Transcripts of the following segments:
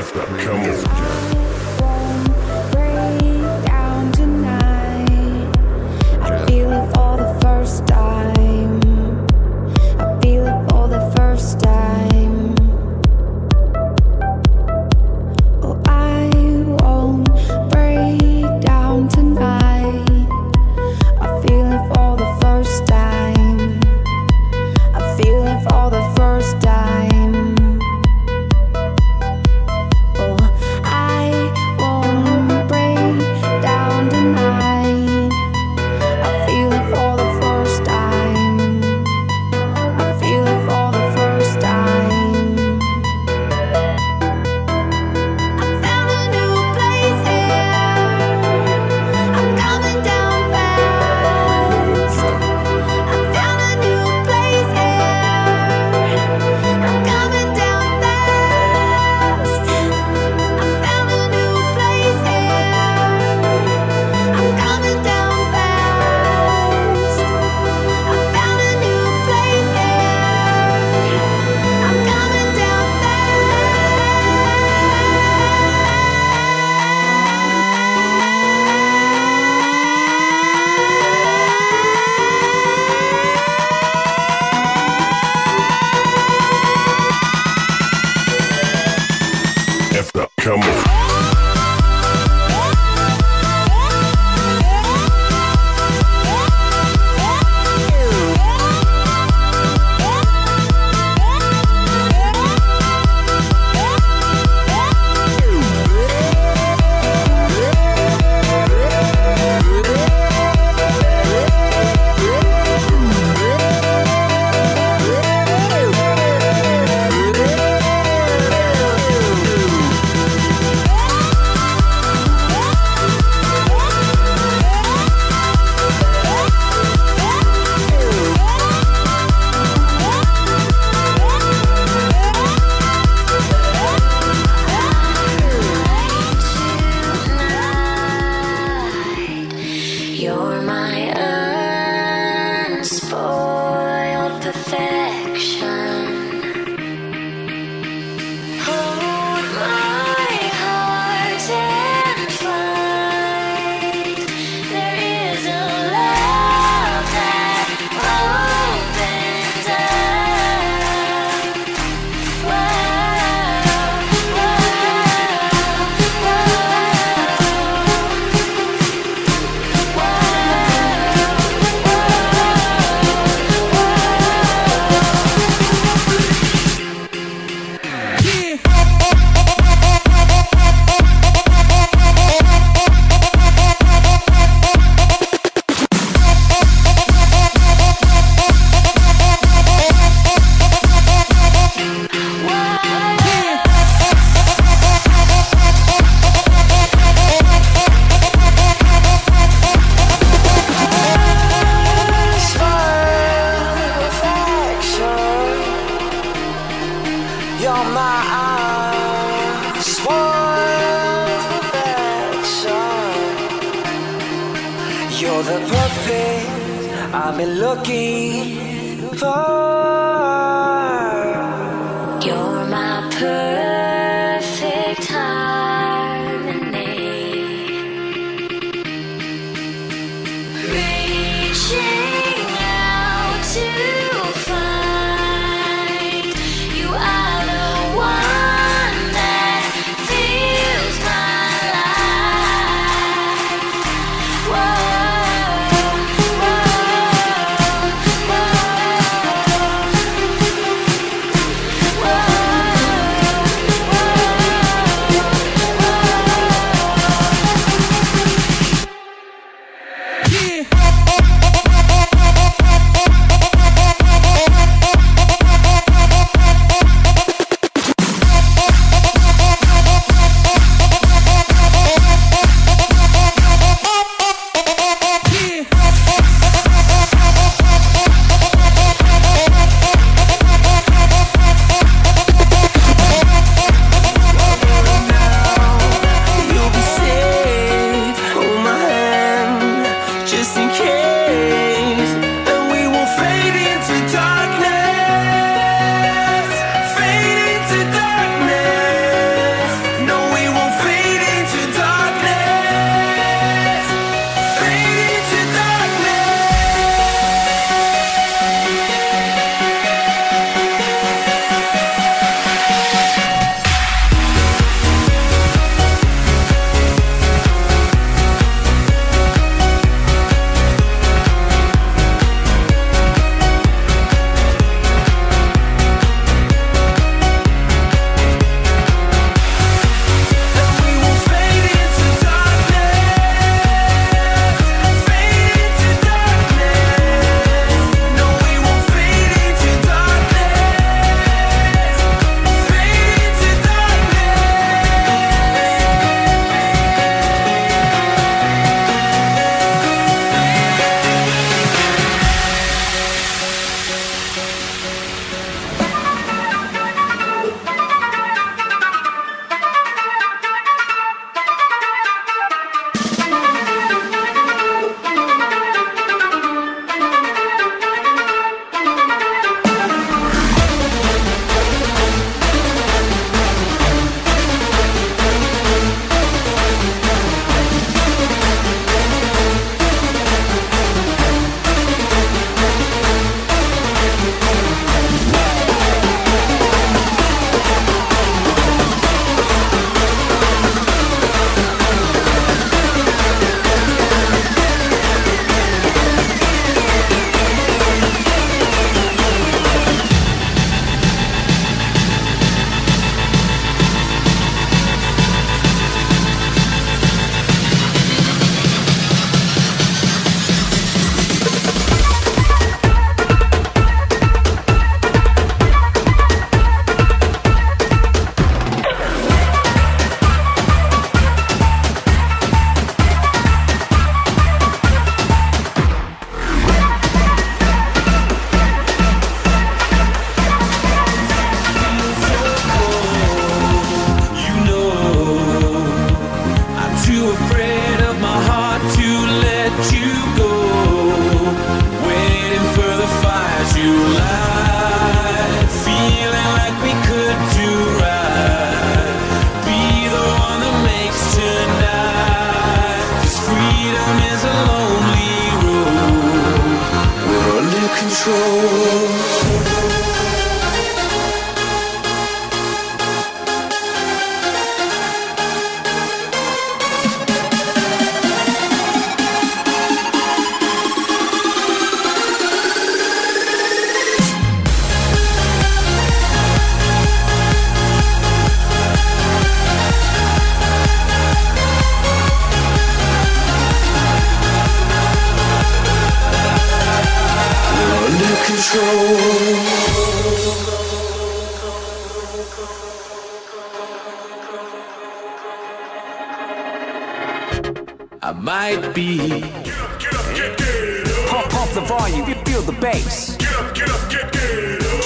Come on.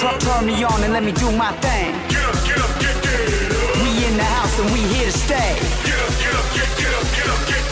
Turn, turn me on and let me do my thing. We in the house and we here to stay. Yeah.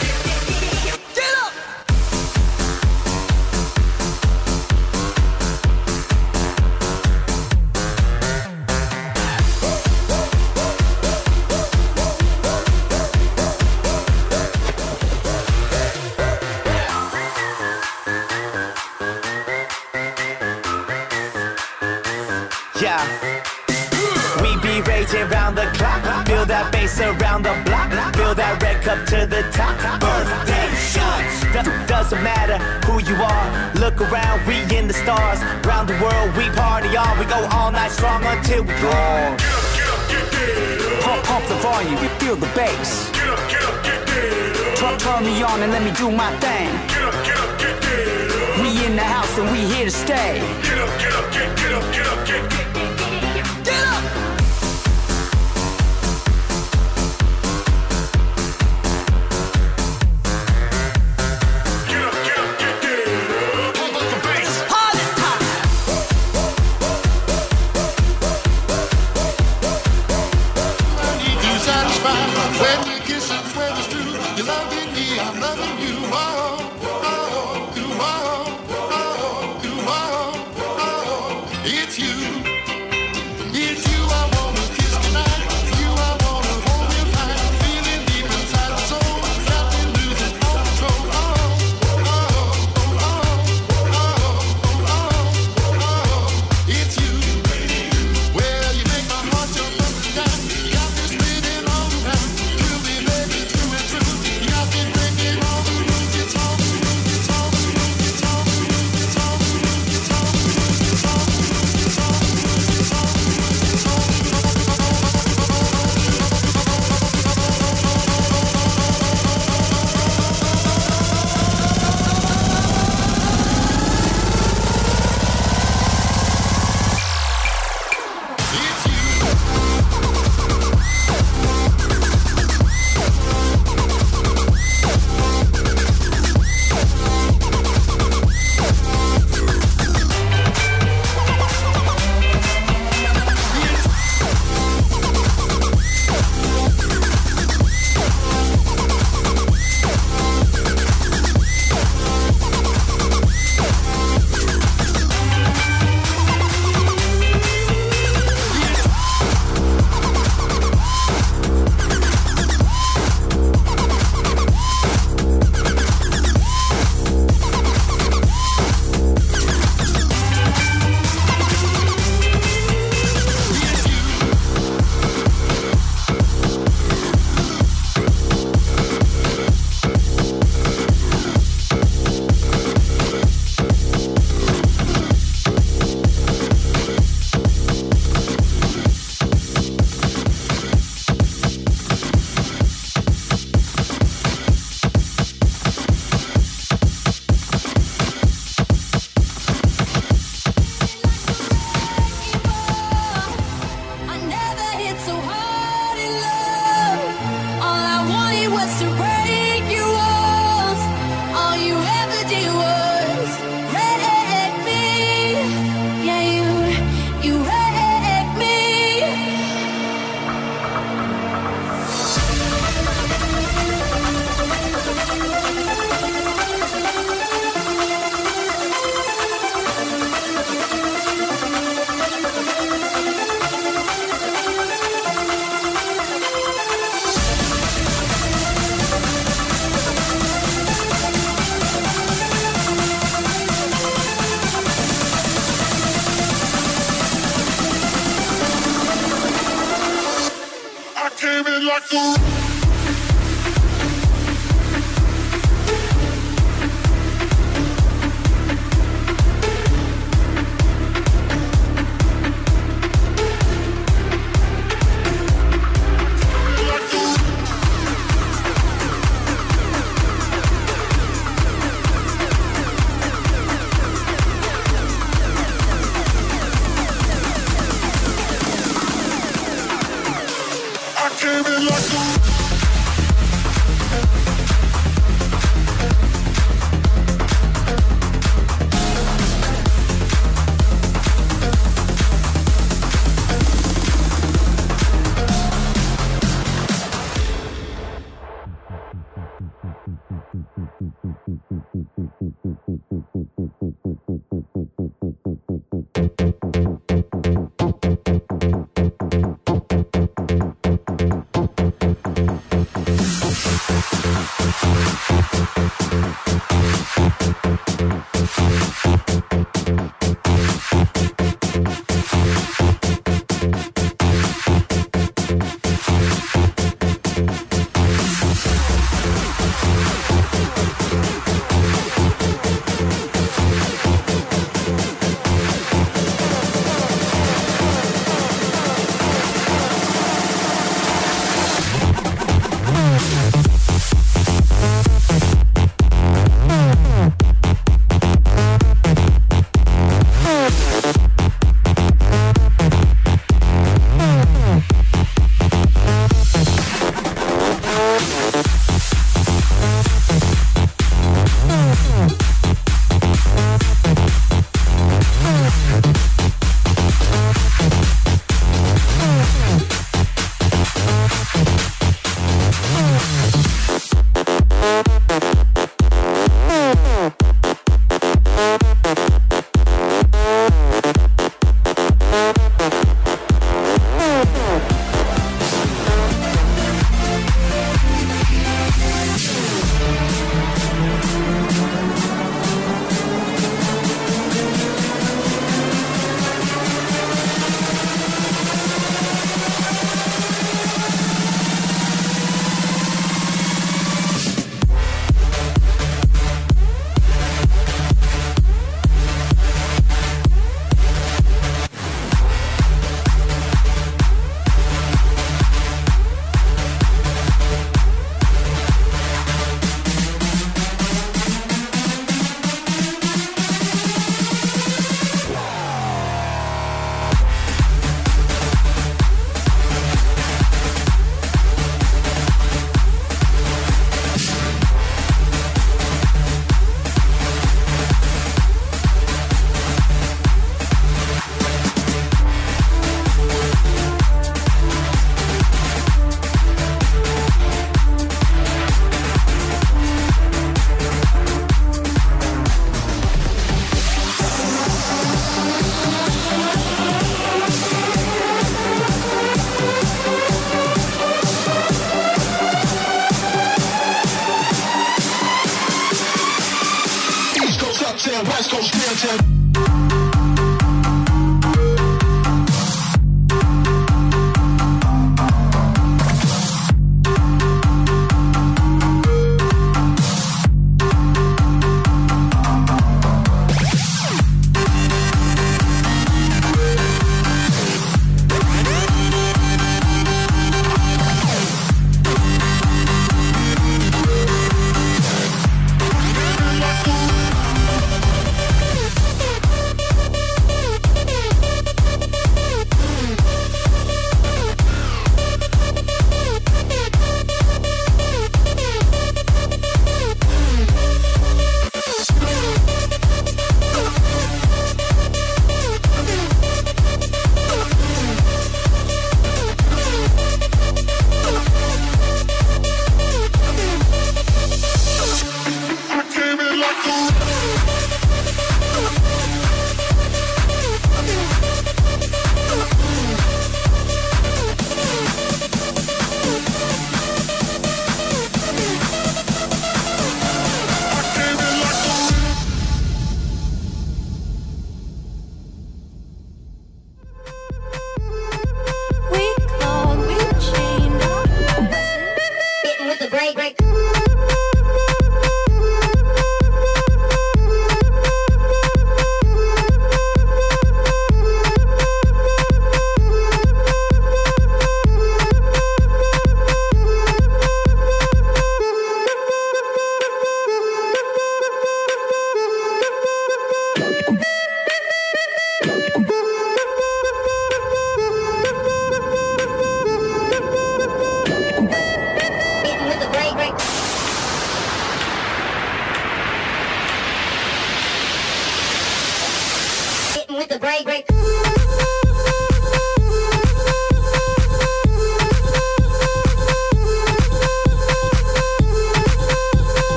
Feel around the block. Feel that red cup to the top. Birthday shots. Do- doesn't matter who you are. Look around, we in the stars. Round the world, we party on. We go all night strong until we gone. Pump, pump the volume, feel the bass. Turn, turn me on and let me do my thing. We in the house and we here to stay. You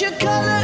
your color.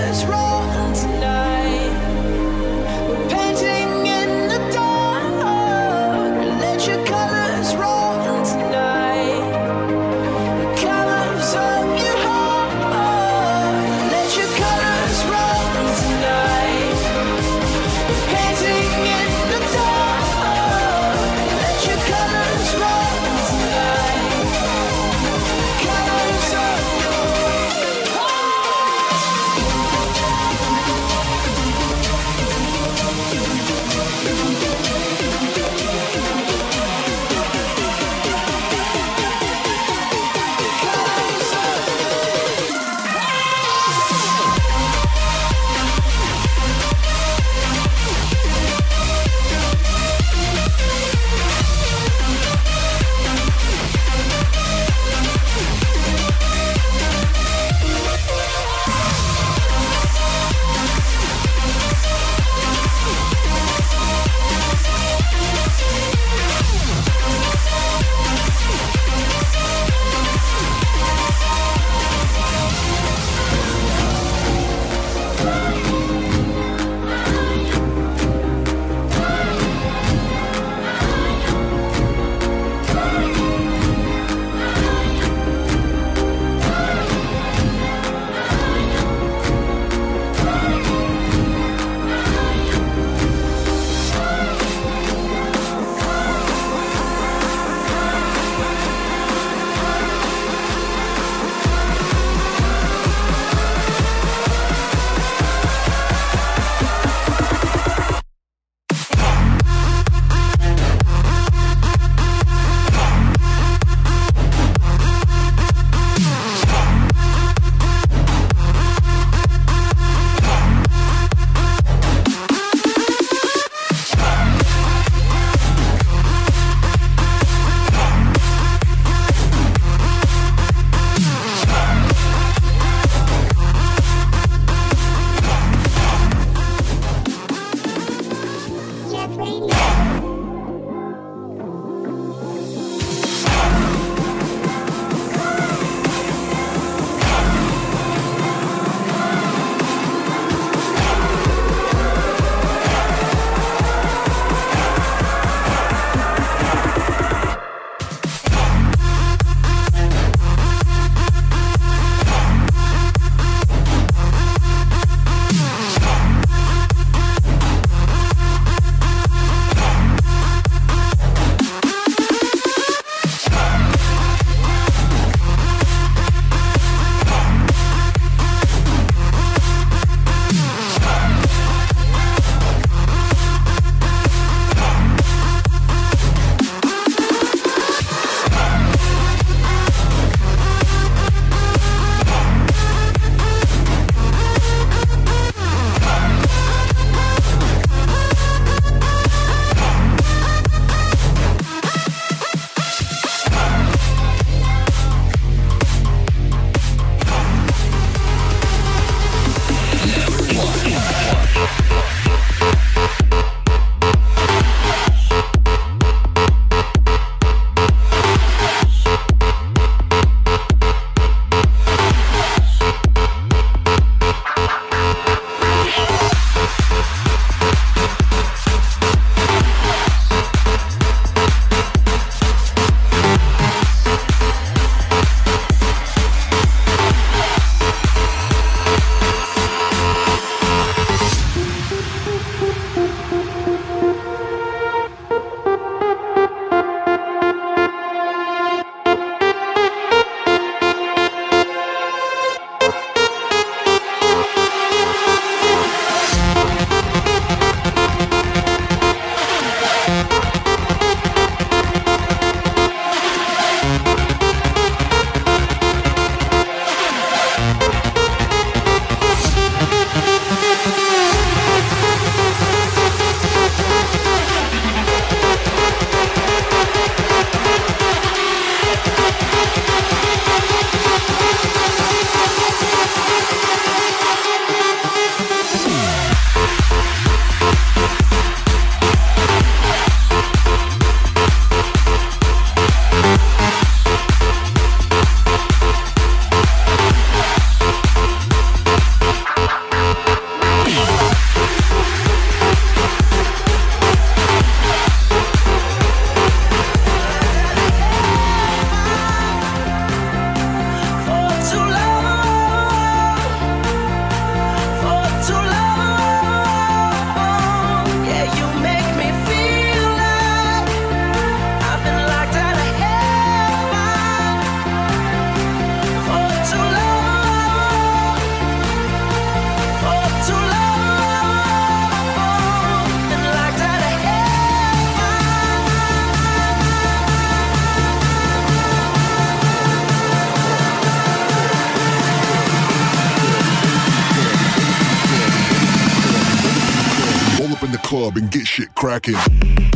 Cracking.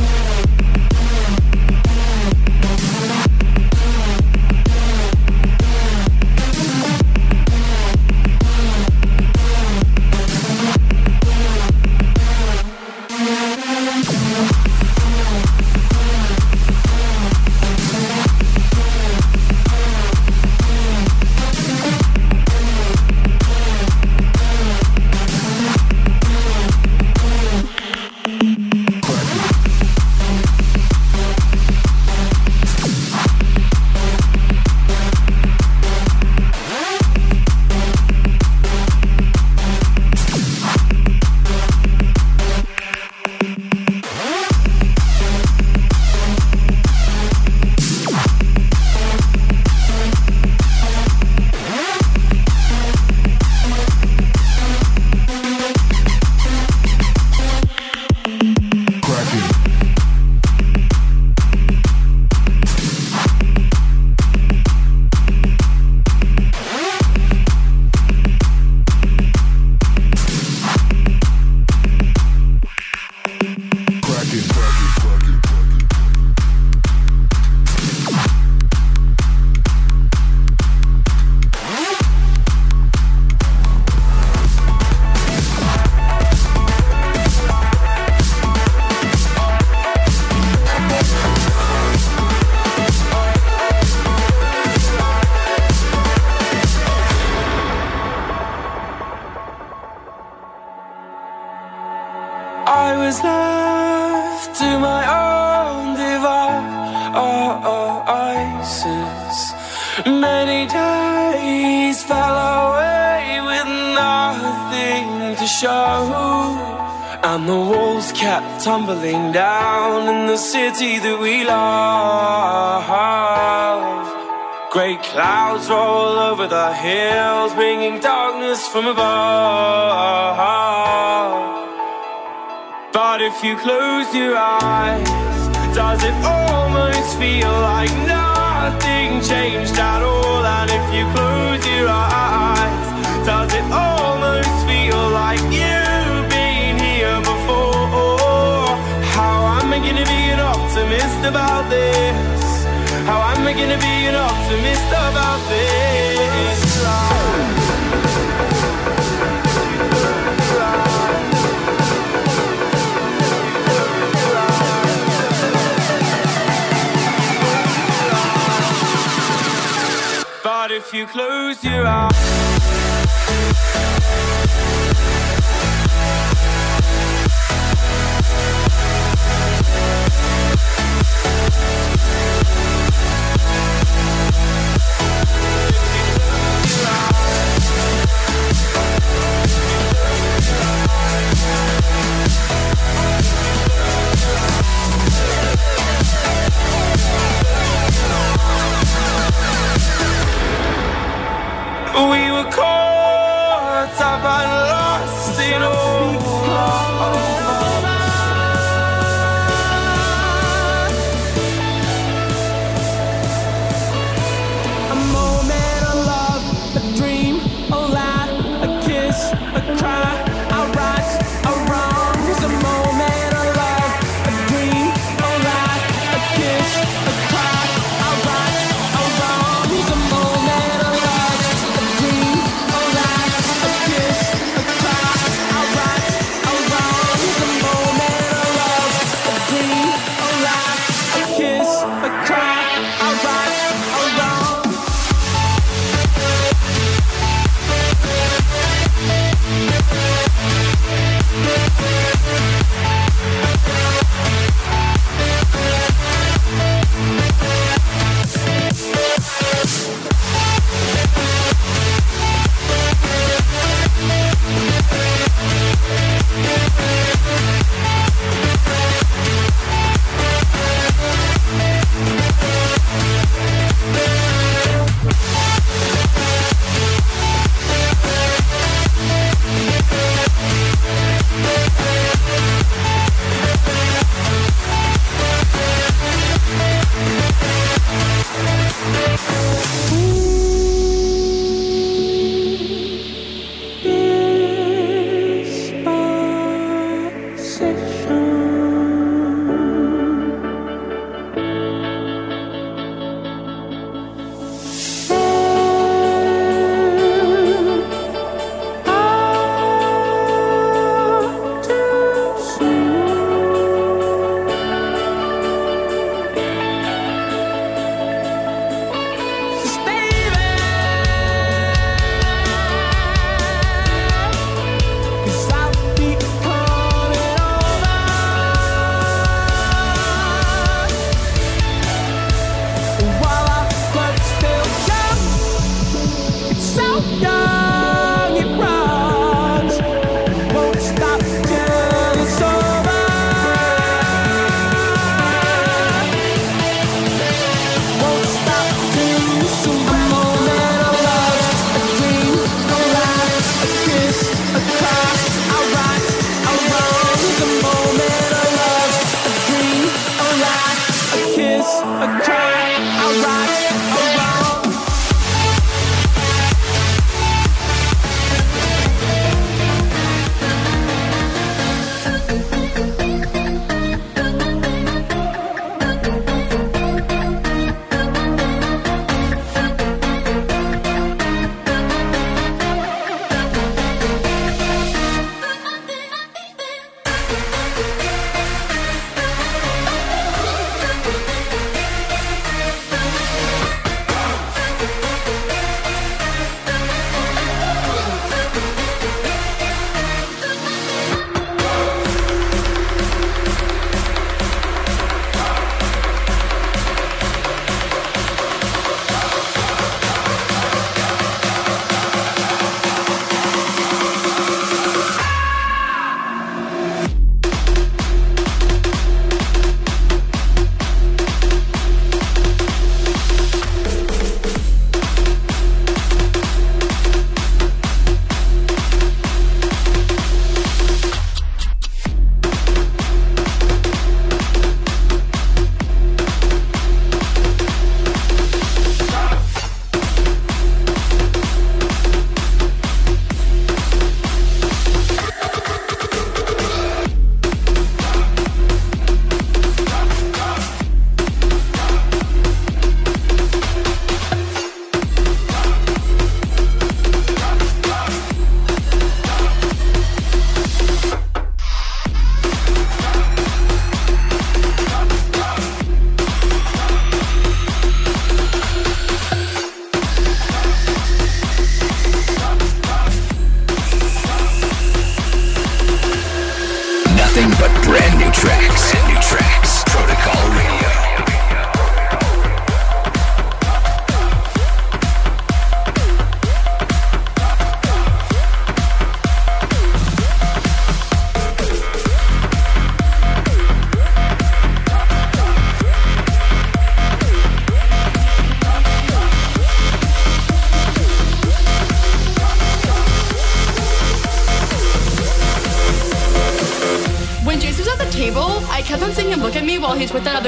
From above. But if you close your eyes, does it almost feel like nothing changed at all? And if you close your eyes, does it almost feel like you've been here before? How am I gonna be an optimist about this? How am I gonna be an optimist about this? You close your eyes.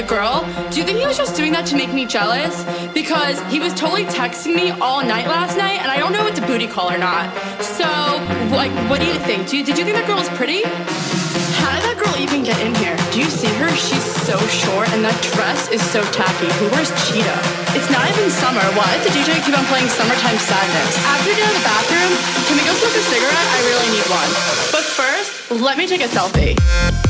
Girl. Do you think he was just doing that to make me jealous? Because he was totally texting me all night last night, and I don't know if it's a booty call or not. So, like, what do you think? Do you, did you think that girl was pretty? How did that girl even get in here? Do you see her? She's so short, and that dress is so tacky. Who wears cheetah? It's not even summer. Why does the DJ keep on playing Summertime Sadness? After we get out of the bathroom, can we go smoke a cigarette? I really need one. But first, let me take a selfie.